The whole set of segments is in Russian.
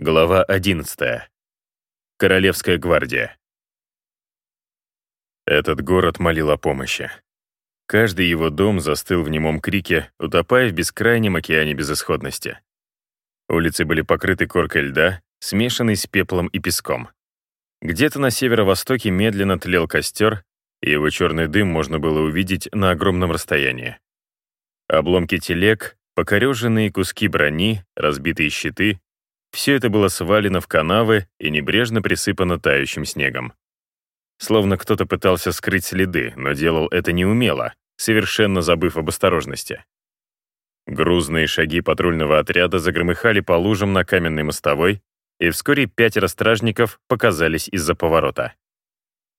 Глава 11. Королевская гвардия. Этот город молил о помощи. Каждый его дом застыл в немом крике, утопая в бескрайнем океане безысходности. Улицы были покрыты коркой льда, смешанной с пеплом и песком. Где-то на северо-востоке медленно тлел костер, и его черный дым можно было увидеть на огромном расстоянии. Обломки телег, покореженные куски брони, разбитые щиты все это было свалено в канавы и небрежно присыпано тающим снегом. Словно кто-то пытался скрыть следы, но делал это неумело, совершенно забыв об осторожности. Грузные шаги патрульного отряда загромыхали по лужам на каменной мостовой, и вскоре пятеро стражников показались из-за поворота.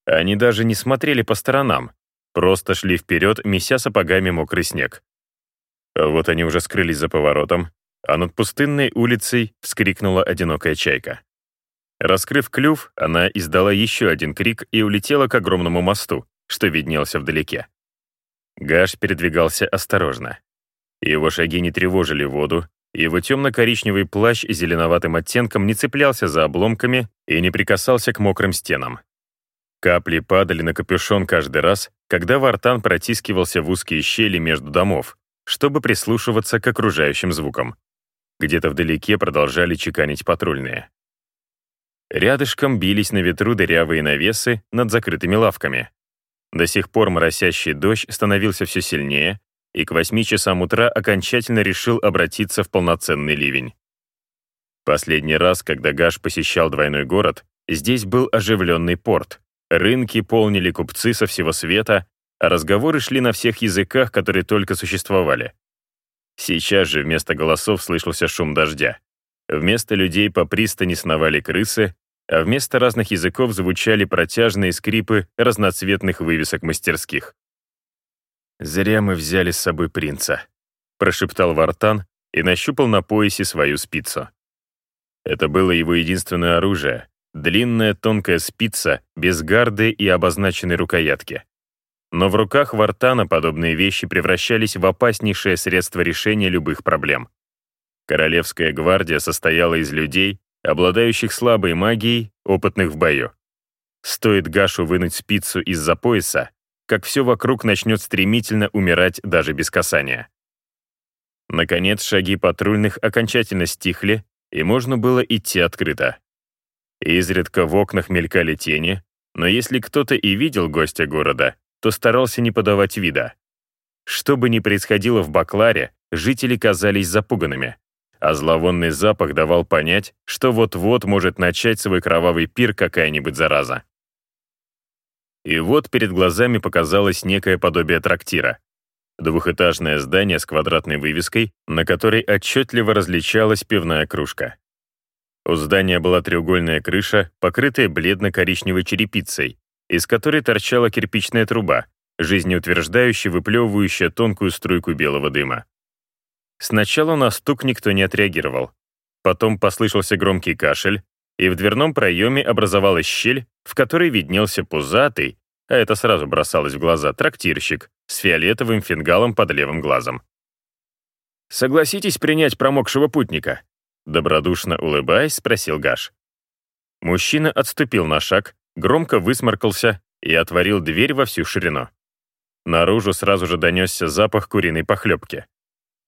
Они даже не смотрели по сторонам, просто шли вперед, меся сапогами мокрый снег. А вот они уже скрылись за поворотом, а над пустынной улицей вскрикнула одинокая чайка. Раскрыв клюв, она издала еще один крик и улетела к огромному мосту, что виднелся вдалеке. Гаш передвигался осторожно. Его шаги не тревожили воду, его темно-коричневый плащ с зеленоватым оттенком не цеплялся за обломками и не прикасался к мокрым стенам. Капли падали на капюшон каждый раз, когда Вартан протискивался в узкие щели между домов, чтобы прислушиваться к окружающим звукам. Где-то вдалеке продолжали чеканить патрульные. Рядышком бились на ветру дырявые навесы над закрытыми лавками. До сих пор моросящий дождь становился все сильнее, и к восьми часам утра окончательно решил обратиться в полноценный ливень. Последний раз, когда Гаш посещал двойной город, здесь был оживленный порт. Рынки полнили купцы со всего света, а разговоры шли на всех языках, которые только существовали. Сейчас же вместо голосов слышался шум дождя. Вместо людей по пристани сновали крысы, а вместо разных языков звучали протяжные скрипы разноцветных вывесок мастерских. «Зря мы взяли с собой принца», — прошептал Вартан и нащупал на поясе свою спицу. Это было его единственное оружие — длинная тонкая спица без гарды и обозначенной рукоятки. Но в руках Вартана подобные вещи превращались в опаснейшее средство решения любых проблем. Королевская гвардия состояла из людей, обладающих слабой магией, опытных в бою. Стоит Гашу вынуть спицу из-за пояса, как все вокруг начнет стремительно умирать даже без касания. Наконец, шаги патрульных окончательно стихли, и можно было идти открыто. Изредка в окнах мелькали тени, но если кто-то и видел гостя города, то старался не подавать вида. Что бы ни происходило в Бакларе, жители казались запуганными, а зловонный запах давал понять, что вот-вот может начать свой кровавый пир какая-нибудь зараза. И вот перед глазами показалось некое подобие трактира. Двухэтажное здание с квадратной вывеской, на которой отчетливо различалась пивная кружка. У здания была треугольная крыша, покрытая бледно-коричневой черепицей, из которой торчала кирпичная труба, жизнеутверждающе выплевывающая тонкую струйку белого дыма. Сначала на стук никто не отреагировал. Потом послышался громкий кашель, и в дверном проеме образовалась щель, в которой виднелся пузатый, а это сразу бросалось в глаза, трактирщик с фиолетовым фингалом под левым глазом. «Согласитесь принять промокшего путника?» Добродушно улыбаясь, спросил Гаш. Мужчина отступил на шаг, громко высморкался и отворил дверь во всю ширину. Наружу сразу же донесся запах куриной похлебки.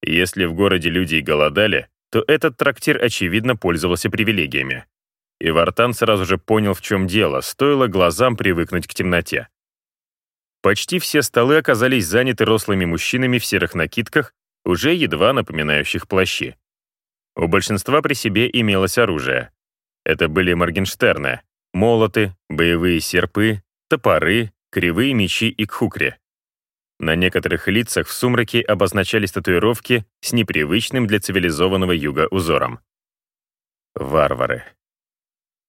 Если в городе люди и голодали, то этот трактир, очевидно, пользовался привилегиями. И Вартан сразу же понял, в чем дело, стоило глазам привыкнуть к темноте. Почти все столы оказались заняты рослыми мужчинами в серых накидках, уже едва напоминающих плащи. У большинства при себе имелось оружие. Это были Моргенштерны, молоты, боевые серпы, топоры, кривые мечи и кхукри. На некоторых лицах в сумраке обозначались татуировки с непривычным для цивилизованного юга узором. Варвары.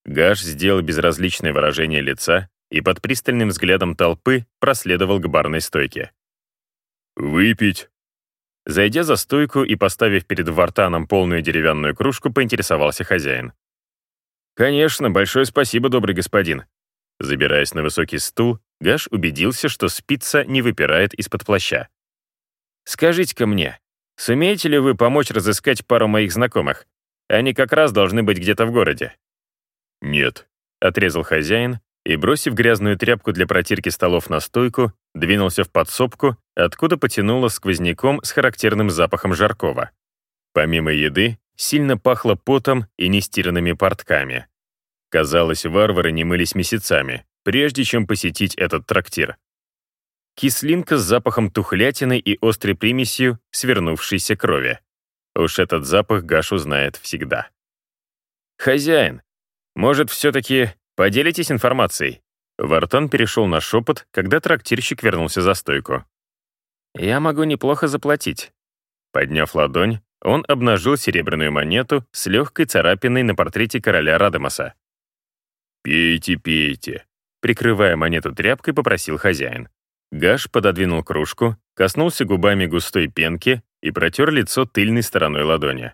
Гаш сделал безразличное выражение лица и под пристальным взглядом толпы проследовал к барной стойке. «Выпить?» Зайдя за стойку и поставив перед Вартаном полную деревянную кружку, поинтересовался хозяин. «Конечно, большое спасибо, добрый господин». Забираясь на высокий стул, Гаш убедился, что спица не выпирает из-под плаща. «Скажите-ка мне, сумеете ли вы помочь разыскать пару моих знакомых? Они как раз должны быть где-то в городе». «Нет», — отрезал хозяин и, бросив грязную тряпку для протирки столов на стойку, двинулся в подсобку, откуда потянуло сквозняком с характерным запахом жаркого. Помимо еды, сильно пахло потом и нестиранными портками. Казалось, варвары не мылись месяцами, прежде чем посетить этот трактир. Кислинка с запахом тухлятины и острой примесью свернувшейся крови. Уж этот запах Гаш узнает всегда. «Хозяин, может, все-таки поделитесь информацией?» Вартан перешел на шепот, когда трактирщик вернулся за стойку. «Я могу неплохо заплатить». Подняв ладонь, он обнажил серебряную монету с легкой царапиной на портрете короля Радамаса. «Пейте, пейте», — прикрывая монету тряпкой, попросил хозяин. Гаш пододвинул кружку, коснулся губами густой пенки и протер лицо тыльной стороной ладони.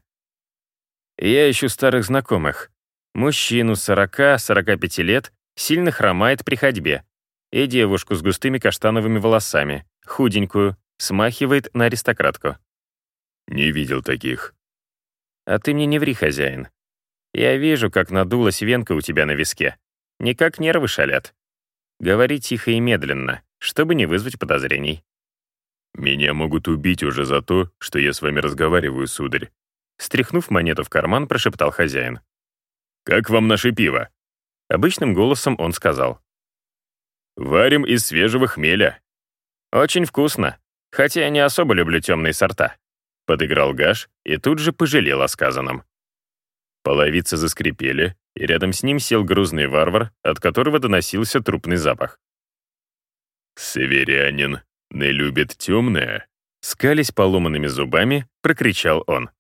«Я ищу старых знакомых. Мужчину 40-45 лет, сильно хромает при ходьбе, и девушку с густыми каштановыми волосами, худенькую, смахивает на аристократку». «Не видел таких». «А ты мне не ври, хозяин. Я вижу, как надулась венка у тебя на виске. Никак нервы шалят. Говори тихо и медленно, чтобы не вызвать подозрений». «Меня могут убить уже за то, что я с вами разговариваю, сударь», Стряхнув монету в карман, прошептал хозяин. «Как вам наше пиво?» Обычным голосом он сказал. «Варим из свежего хмеля». «Очень вкусно, хотя я не особо люблю темные сорта», подыграл Гаш и тут же пожалел о сказанном. Половицы заскрипели, и рядом с ним сел грузный варвар, от которого доносился трупный запах. «Северянин не любит темное?» Скались поломанными зубами, прокричал он.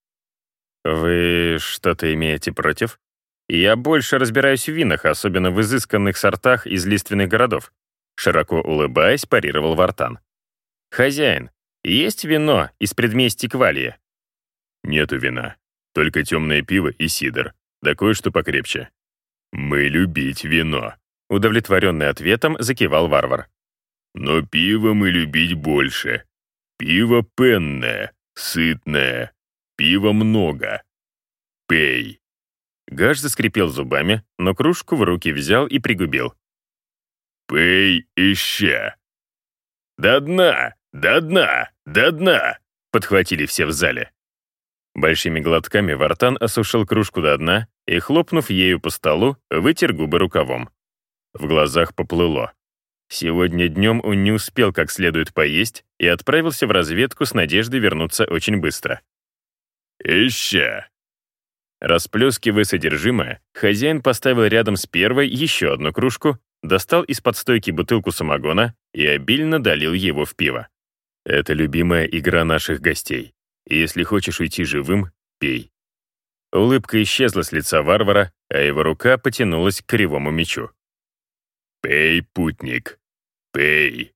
«Вы что-то имеете против? Я больше разбираюсь в винах, особенно в изысканных сортах из лиственных городов», широко улыбаясь, парировал Вартан. «Хозяин, есть вино из предместий Квалии?» «Нету вина. Только темное пиво и сидр. Да кое-что покрепче». «Мы любить вино», — удовлетворенный ответом закивал варвар. «Но пиво мы любить больше. Пиво пенное, сытное, пива много. Пей». Гаш заскрипел зубами, но кружку в руки взял и пригубил. «Пей еще!» «До дна! До дна! До дна!» — подхватили все в зале. Большими глотками Вартан осушил кружку до дна и, хлопнув ею по столу, вытер губы рукавом. В глазах поплыло. Сегодня днем он не успел как следует поесть и отправился в разведку с надеждой вернуться очень быстро. «Ища!» Расплескивая содержимое, хозяин поставил рядом с первой еще одну кружку, достал из-под стойки бутылку самогона и обильно долил его в пиво. Это любимая игра наших гостей. Если хочешь уйти живым, пей. Улыбка исчезла с лица варвара, а его рука потянулась к кривому мечу. «Пей, путник, пей!»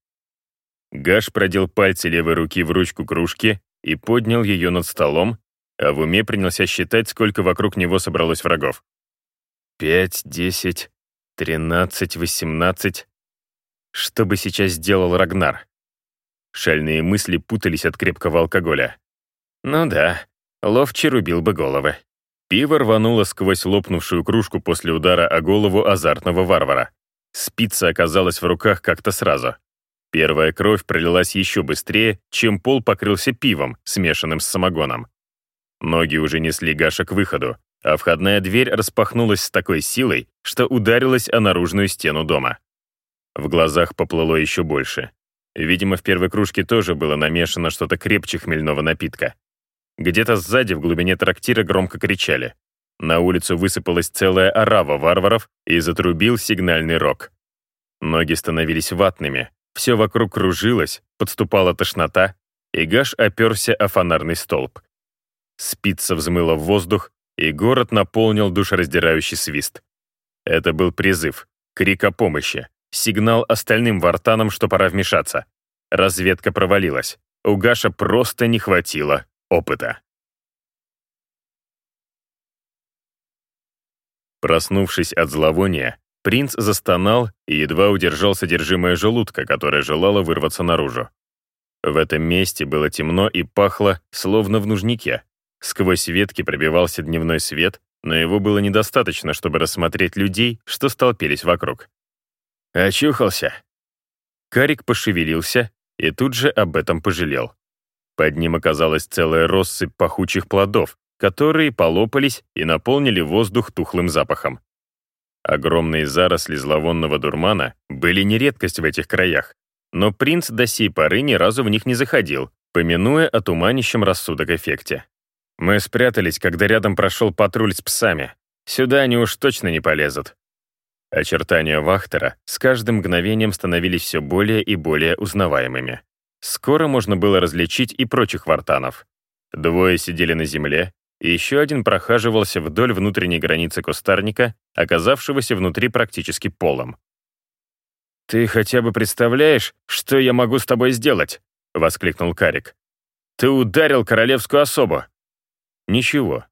Гаш продел пальцы левой руки в ручку кружки и поднял ее над столом, а в уме принялся считать, сколько вокруг него собралось врагов. «Пять, десять, тринадцать, восемнадцать...» Что бы сейчас сделал Рагнар? Шальные мысли путались от крепкого алкоголя. Ну да, ловче рубил бы головы. Пиво рвануло сквозь лопнувшую кружку после удара о голову азартного варвара. Спица оказалась в руках как-то сразу. Первая кровь пролилась еще быстрее, чем пол покрылся пивом, смешанным с самогоном. Ноги уже несли Гаша к выходу, а входная дверь распахнулась с такой силой, что ударилась о наружную стену дома. В глазах поплыло еще больше. Видимо, в первой кружке тоже было намешано что-то крепче хмельного напитка. Где-то сзади в глубине трактира громко кричали. На улицу высыпалась целая орава варваров и затрубил сигнальный рог. Ноги становились ватными, все вокруг кружилось, подступала тошнота, и Гаш оперся о фонарный столб. Спица взмыла в воздух, и город наполнил душераздирающий свист. Это был призыв, крик о помощи, сигнал остальным вартанам, что пора вмешаться. Разведка провалилась. У Гаша просто не хватило опыта. Проснувшись от зловония, принц застонал и едва удержал содержимое желудка, которое желало вырваться наружу. В этом месте было темно и пахло, словно в нужнике. Сквозь ветки пробивался дневной свет, но его было недостаточно, чтобы рассмотреть людей, что столпились вокруг. «Очухался?» Карик пошевелился и тут же об этом пожалел. Под ним оказалась целая россыпь пахучих плодов, которые полопались и наполнили воздух тухлым запахом. Огромные заросли зловонного дурмана были не редкость в этих краях, но принц до сей поры ни разу в них не заходил, помянуя о туманящем рассудок эффекте. Мы спрятались, когда рядом прошел патруль с псами. Сюда они уж точно не полезут. Очертания Вахтера с каждым мгновением становились все более и более узнаваемыми. Скоро можно было различить и прочих вартанов. Двое сидели на земле, и еще один прохаживался вдоль внутренней границы кустарника, оказавшегося внутри практически полом. «Ты хотя бы представляешь, что я могу с тобой сделать?» — воскликнул Карик. «Ты ударил королевскую особу!» «Ничего.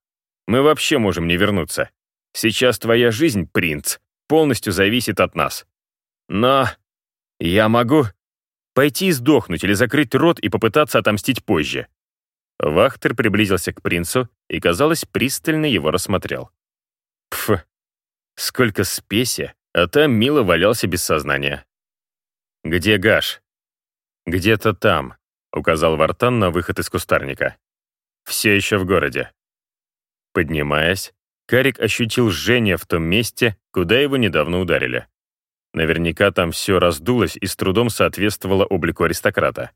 Мы вообще можем не вернуться. Сейчас твоя жизнь, принц, полностью зависит от нас. Но я могу пойти и сдохнуть или закрыть рот и попытаться отомстить позже». Вахтер приблизился к принцу и, казалось, пристально его рассмотрел. Пф, сколько спеси, а там мило валялся без сознания. «Где Гаш?» «Где-то там», — указал Вартан на выход из кустарника. «Все еще в городе». Поднимаясь, Карик ощутил жжение в том месте, куда его недавно ударили. Наверняка там все раздулось и с трудом соответствовало облику аристократа.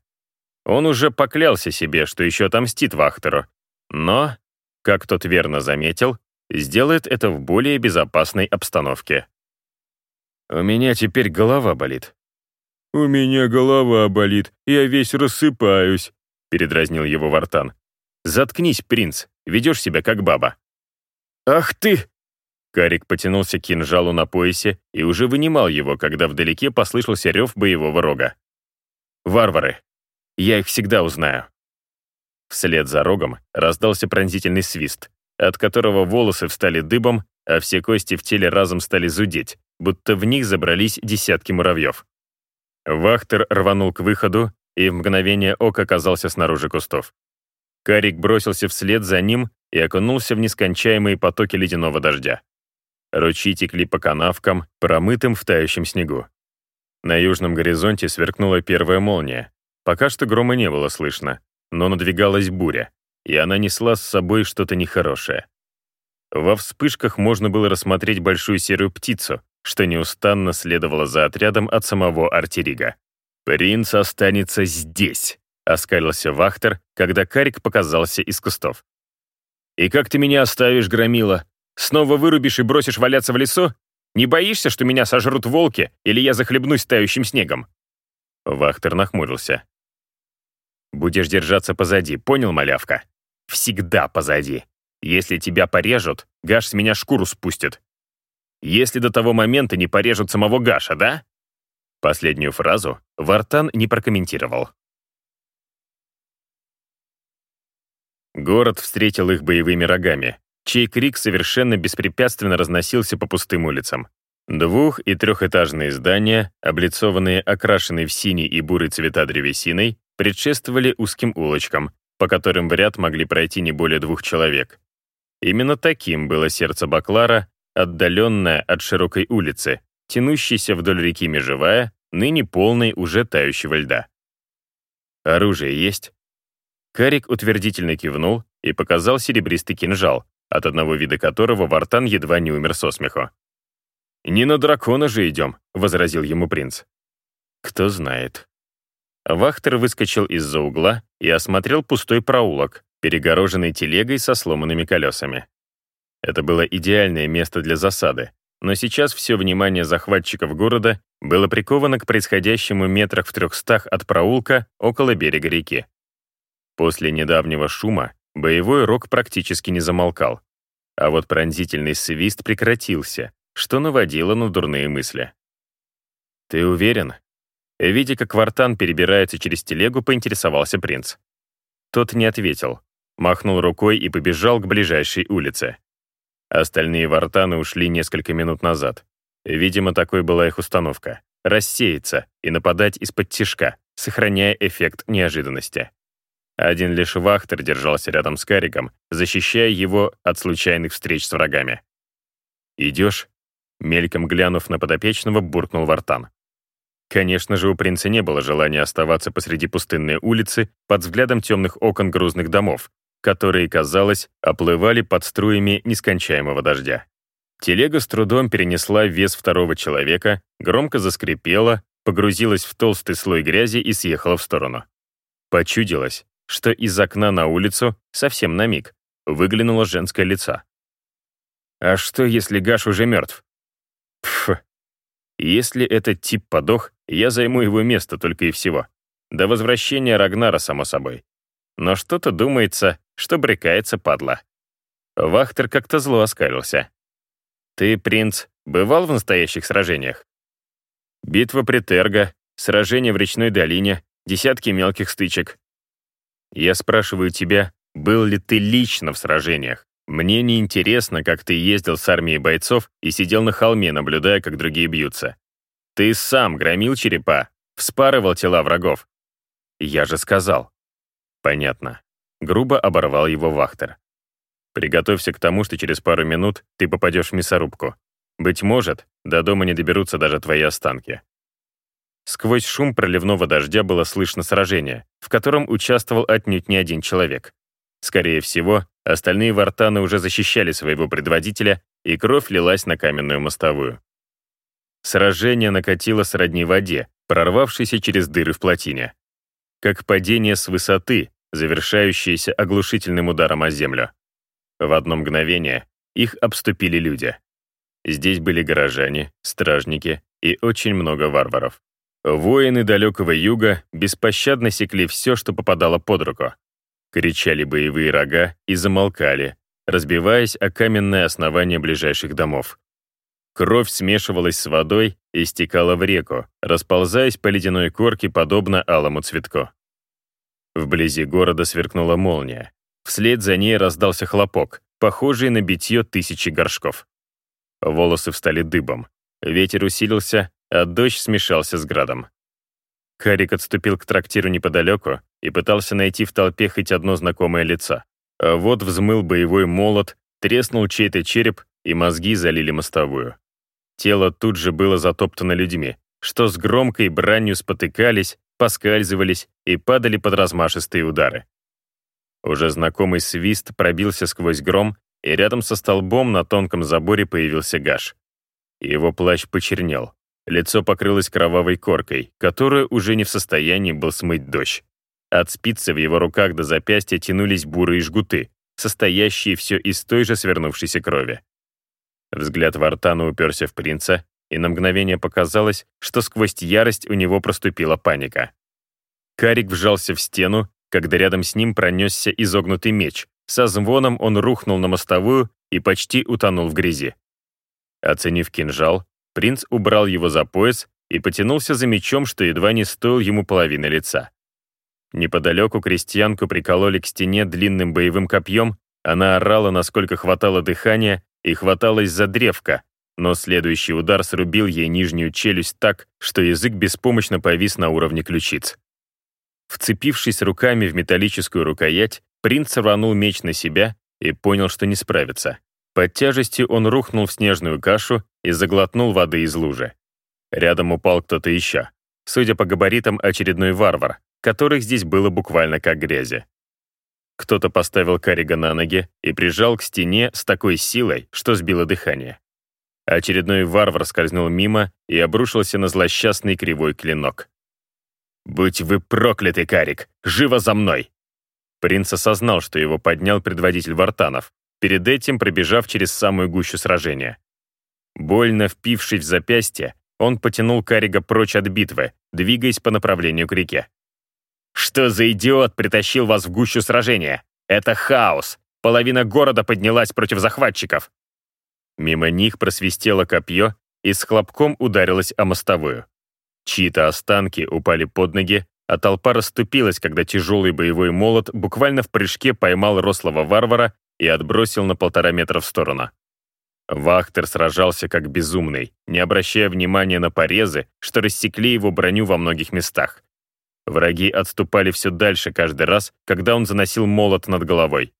Он уже поклялся себе, что еще отомстит Вахтеру, но, как тот верно заметил, сделает это в более безопасной обстановке. «У меня теперь голова болит», «У меня голова болит, я весь рассыпаюсь», — передразнил его Вартан. «Заткнись, принц, ведешь себя как баба». «Ах ты!» Карик потянулся к кинжалу на поясе и уже вынимал его, когда вдалеке послышался рев боевого рога. «Варвары! Я их всегда узнаю!» Вслед за рогом раздался пронзительный свист, от которого волосы встали дыбом, а все кости в теле разом стали зудеть, будто в них забрались десятки муравьев. Вахтер рванул к выходу и в мгновение ока оказался снаружи кустов. Карик бросился вслед за ним и окунулся в нескончаемые потоки ледяного дождя. Ручьи текли по канавкам, промытым в тающем снегу. На южном горизонте сверкнула первая молния. Пока что грома не было слышно, но надвигалась буря, и она несла с собой что-то нехорошее. Во вспышках можно было рассмотреть большую серую птицу, что неустанно следовало за отрядом от самого Артерига. «Принц останется здесь», — оскалился Вахтер, когда Карик показался из кустов. «И как ты меня оставишь, Громила? Снова вырубишь и бросишь валяться в лесу? Не боишься, что меня сожрут волки, или я захлебнусь тающим снегом?» Вахтер нахмурился. «Будешь держаться позади, понял, малявка? Всегда позади. Если тебя порежут, Гаш с меня шкуру спустит если до того момента не порежут самого Гаша, да?» Последнюю фразу Вартан не прокомментировал. Город встретил их боевыми рогами, чей крик совершенно беспрепятственно разносился по пустым улицам. Двух- и трехэтажные здания, облицованные окрашенной в синий и бурый цвета древесиной, предшествовали узким улочкам, по которым в ряд могли пройти не более двух человек. Именно таким было сердце Баклара, отдаленная от широкой улицы, тянущейся вдоль реки Межевая, ныне полной уже тающего льда. «Оружие есть?» Карик утвердительно кивнул и показал серебристый кинжал, от одного вида которого Вартан едва не умер со смеху. «Не на дракона же идем», — возразил ему принц. «Кто знает». Вахтер выскочил из-за угла и осмотрел пустой проулок, перегороженный телегой со сломанными колесами. Это было идеальное место для засады, но сейчас все внимание захватчиков города было приковано к происходящему метрах в трехстах от проулка около берега реки. После недавнего шума боевой рог практически не замолкал, а вот пронзительный свист прекратился, что наводило на дурные мысли. «Ты уверен?» Видя, как Вартан перебирается через телегу, поинтересовался принц. Тот не ответил, махнул рукой и побежал к ближайшей улице. Остальные вартаны ушли несколько минут назад. Видимо, такой была их установка — рассеяться и нападать из-под тишка, сохраняя эффект неожиданности. Один лишь Вахтер держался рядом с Кариком, защищая его от случайных встреч с врагами. «Идешь?» Мельком глянув на подопечного, буркнул Вартан. Конечно же, у принца не было желания оставаться посреди пустынной улицы под взглядом темных окон грузных домов, которые, казалось, оплывали под струями нескончаемого дождя. Телега с трудом перенесла вес второго человека, громко заскрипела, погрузилась в толстый слой грязи и съехала в сторону. Почудилось, что из окна на улицу, совсем на миг, выглянуло женское лицо. А что, если Гаш уже мертв? Пф. Если этот тип подох, я займу его место только и всего. До возвращения Рагнара, само собой. Но что-то думается, что брекается падла. Вахтер как-то зло оскалился. «Ты, принц, бывал в настоящих сражениях?» «Битва при Терго, сражение в речной долине, десятки мелких стычек. Я спрашиваю тебя, был ли ты лично в сражениях? Мне не интересно, как ты ездил с армией бойцов и сидел на холме, наблюдая, как другие бьются. Ты сам громил черепа, вспарывал тела врагов. Я же сказал. Понятно. Грубо оборвал его Вахтер. Приготовься к тому, что через пару минут ты попадешь в мясорубку. Быть может, до дома не доберутся даже твои останки. Сквозь шум проливного дождя было слышно сражение, в котором участвовал отнюдь не один человек. Скорее всего, остальные вартаны уже защищали своего предводителя, и кровь лилась на каменную мостовую. Сражение накатило сродни воде, прорвавшейся через дыры в плотине. Как падение с высоты, завершающееся оглушительным ударом о землю. В одно мгновение их обступили люди. Здесь были горожане, стражники и очень много варваров. Воины далекого юга беспощадно секли все, что попадало под руку. Кричали боевые рога и замолкали, разбиваясь о каменное основание ближайших домов. Кровь смешивалась с водой и стекала в реку, расползаясь по ледяной корке, подобно алому цветку. Вблизи города сверкнула молния. Вслед за ней раздался хлопок, похожий на битье тысячи горшков. Волосы встали дыбом. Ветер усилился, а дождь смешался с градом. Карик отступил к трактиру неподалеку и пытался найти в толпе хоть одно знакомое лицо. А вот взмыл боевой молот, треснул чей-то череп, и мозги залили мостовую. Тело тут же было затоптано людьми, что с громкой бранью спотыкались, поскальзывались и падали под размашистые удары. Уже знакомый свист пробился сквозь гром, и рядом со столбом на тонком заборе появился Гаш. Его плащ почернел, Лицо покрылось кровавой коркой, которую уже не в состоянии был смыть дождь. От спицы в его руках до запястья тянулись бурые жгуты, состоящие все из той же свернувшейся крови. Взгляд Вартана уперся в принца, и на мгновение показалось, что сквозь ярость у него проступила паника. Карик вжался в стену, когда рядом с ним пронесся изогнутый меч. Со звоном он рухнул на мостовую и почти утонул в грязи. Оценив кинжал, Принц убрал его за пояс и потянулся за мечом, что едва не стоил ему половины лица. Неподалеку крестьянку прикололи к стене длинным боевым копьем, она орала, насколько хватало дыхания, и хваталась за древко, но следующий удар срубил ей нижнюю челюсть так, что язык беспомощно повис на уровне ключиц. Вцепившись руками в металлическую рукоять, принц рванул меч на себя и понял, что не справится. Под тяжестью он рухнул в снежную кашу и заглотнул воды из лужи. Рядом упал кто-то еще. Судя по габаритам, очередной варвар, которых здесь было буквально как грязи. Кто-то поставил Карига на ноги и прижал к стене с такой силой, что сбило дыхание. Очередной варвар скользнул мимо и обрушился на злосчастный кривой клинок. «Будь вы прокляты, Карик! Живо за мной!» Принц осознал, что его поднял предводитель вартанов, перед этим пробежав через самую гущу сражения. Больно впившись в запястье, он потянул Карига прочь от битвы, двигаясь по направлению к реке. «Что за идиот притащил вас в гущу сражения? Это хаос! Половина города поднялась против захватчиков!» Мимо них просвистело копье и с хлопком ударилось о мостовую. Чьи-то останки упали под ноги, а толпа расступилась, когда тяжелый боевой молот буквально в прыжке поймал рослого варвара и отбросил на полтора метра в сторону. Вахтер сражался как безумный, не обращая внимания на порезы, что рассекли его броню во многих местах. Враги отступали все дальше каждый раз, когда он заносил молот над головой.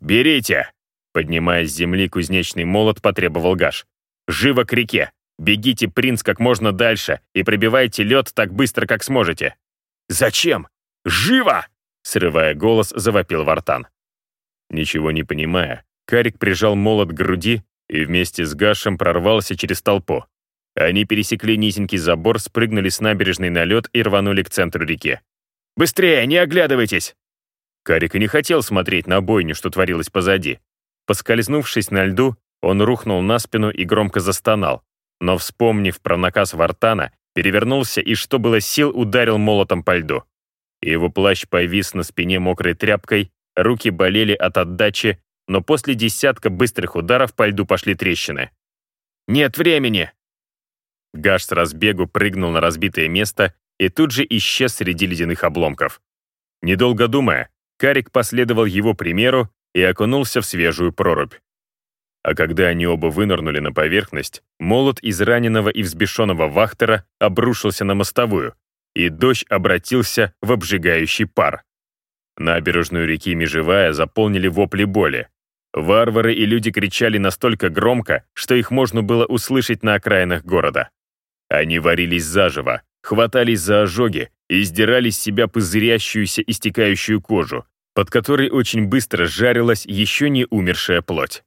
«Берите!» Поднимая с земли кузнечный молот, потребовал Гаш. «Живо к реке! Бегите, принц, как можно дальше и пробивайте лед так быстро, как сможете!» «Зачем? Живо!» Срывая голос, завопил Вартан. Ничего не понимая, Карик прижал молот к груди и вместе с Гашем прорвался через толпу. Они пересекли низенький забор, спрыгнули с набережной на лед и рванули к центру реки. «Быстрее, не оглядывайтесь!» Карик и не хотел смотреть на бойню, что творилось позади. Поскользнувшись на льду, он рухнул на спину и громко застонал, но, вспомнив про наказ Вартана, перевернулся и, что было сил, ударил молотом по льду. Его плащ повис на спине мокрой тряпкой, руки болели от отдачи, но после десятка быстрых ударов по льду пошли трещины. «Нет времени!» Гаш с разбегу прыгнул на разбитое место и тут же исчез среди ледяных обломков. Недолго думая, Карик последовал его примеру и окунулся в свежую прорубь. А когда они оба вынырнули на поверхность, молот из раненого и взбешенного вахтера обрушился на мостовую, и дождь обратился в обжигающий пар. Набережную реки Межевая заполнили вопли боли. Варвары и люди кричали настолько громко, что их можно было услышать на окраинах города. Они варились заживо, хватались за ожоги и издирали с себя пузырящуюся истекающую кожу, под которой очень быстро жарилась еще не умершая плоть.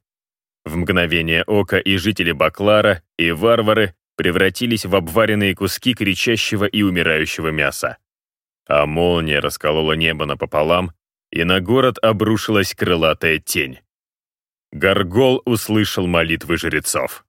В мгновение ока и жители Баклара, и варвары превратились в обваренные куски кричащего и умирающего мяса. А молния расколола небо напополам, и на город обрушилась крылатая тень. Горгол услышал молитвы жрецов.